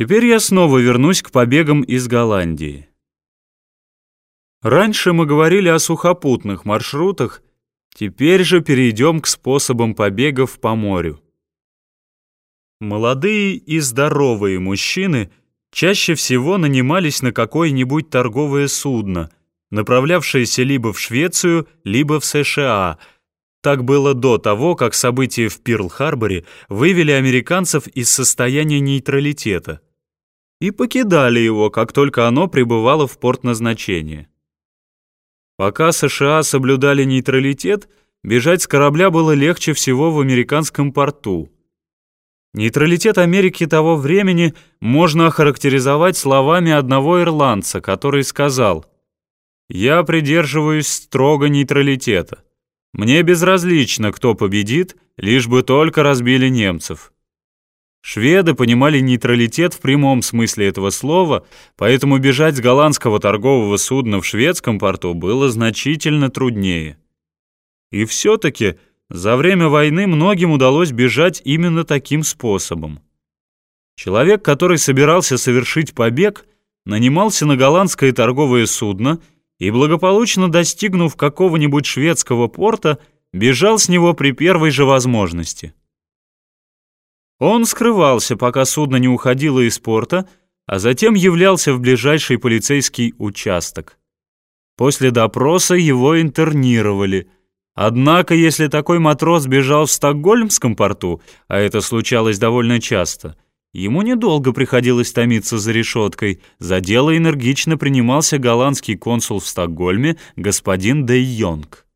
Теперь я снова вернусь к побегам из Голландии. Раньше мы говорили о сухопутных маршрутах, теперь же перейдем к способам побегов по морю. Молодые и здоровые мужчины чаще всего нанимались на какое-нибудь торговое судно, направлявшееся либо в Швецию, либо в США – так было до того, как события в Пирл-Харборе вывели американцев из состояния нейтралитета и покидали его, как только оно прибывало в порт назначения. Пока США соблюдали нейтралитет, бежать с корабля было легче всего в американском порту. Нейтралитет Америки того времени можно охарактеризовать словами одного ирландца, который сказал «Я придерживаюсь строго нейтралитета». Мне безразлично, кто победит, лишь бы только разбили немцев. Шведы понимали нейтралитет в прямом смысле этого слова, поэтому бежать с голландского торгового судна в шведском порту было значительно труднее. И все-таки за время войны многим удалось бежать именно таким способом. Человек, который собирался совершить побег, нанимался на голландское торговое судно и, благополучно достигнув какого-нибудь шведского порта, бежал с него при первой же возможности. Он скрывался, пока судно не уходило из порта, а затем являлся в ближайший полицейский участок. После допроса его интернировали. Однако, если такой матрос бежал в Стокгольмском порту, а это случалось довольно часто – Ему недолго приходилось томиться за решеткой. За дело энергично принимался голландский консул в Стокгольме господин Де Йонг.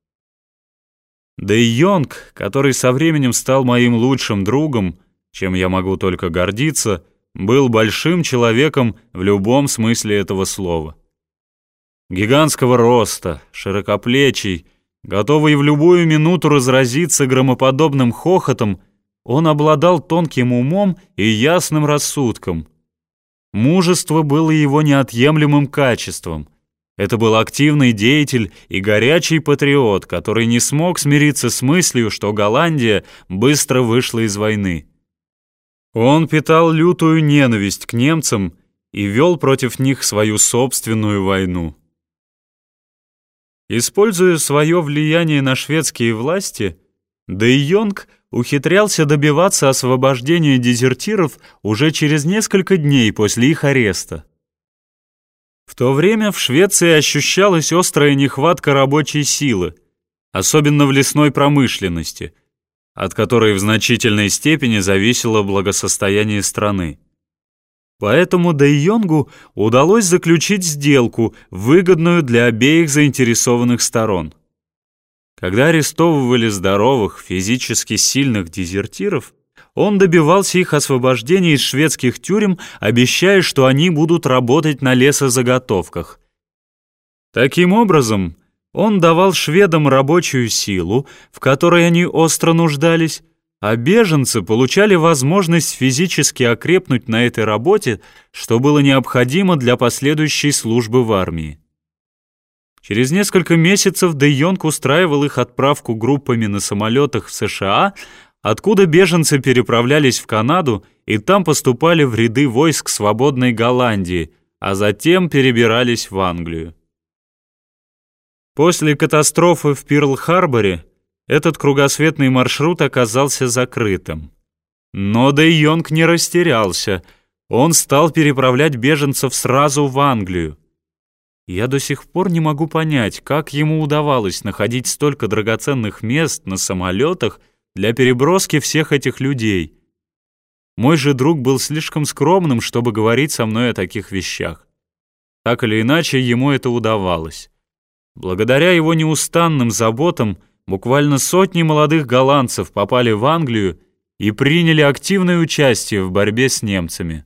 Де Йонг, который со временем стал моим лучшим другом, чем я могу только гордиться, был большим человеком в любом смысле этого слова. Гигантского роста, широкоплечий, готовый в любую минуту разразиться громоподобным хохотом — он обладал тонким умом и ясным рассудком. Мужество было его неотъемлемым качеством. Это был активный деятель и горячий патриот, который не смог смириться с мыслью, что Голландия быстро вышла из войны. Он питал лютую ненависть к немцам и вел против них свою собственную войну. Используя свое влияние на шведские власти, Де Йонг ухитрялся добиваться освобождения дезертиров уже через несколько дней после их ареста. В то время в Швеции ощущалась острая нехватка рабочей силы, особенно в лесной промышленности, от которой в значительной степени зависело благосостояние страны. Поэтому Де Йонгу удалось заключить сделку, выгодную для обеих заинтересованных сторон – когда арестовывали здоровых, физически сильных дезертиров, он добивался их освобождения из шведских тюрем, обещая, что они будут работать на лесозаготовках. Таким образом, он давал шведам рабочую силу, в которой они остро нуждались, а беженцы получали возможность физически окрепнуть на этой работе, что было необходимо для последующей службы в армии. Через несколько месяцев Де Йонг устраивал их отправку группами на самолетах в США, откуда беженцы переправлялись в Канаду и там поступали в ряды войск свободной Голландии, а затем перебирались в Англию. После катастрофы в Пирл-Харборе этот кругосветный маршрут оказался закрытым. Но Де Йонг не растерялся. Он стал переправлять беженцев сразу в Англию. Я до сих пор не могу понять, как ему удавалось находить столько драгоценных мест на самолетах для переброски всех этих людей. Мой же друг был слишком скромным, чтобы говорить со мной о таких вещах. Так или иначе, ему это удавалось. Благодаря его неустанным заботам буквально сотни молодых голландцев попали в Англию и приняли активное участие в борьбе с немцами.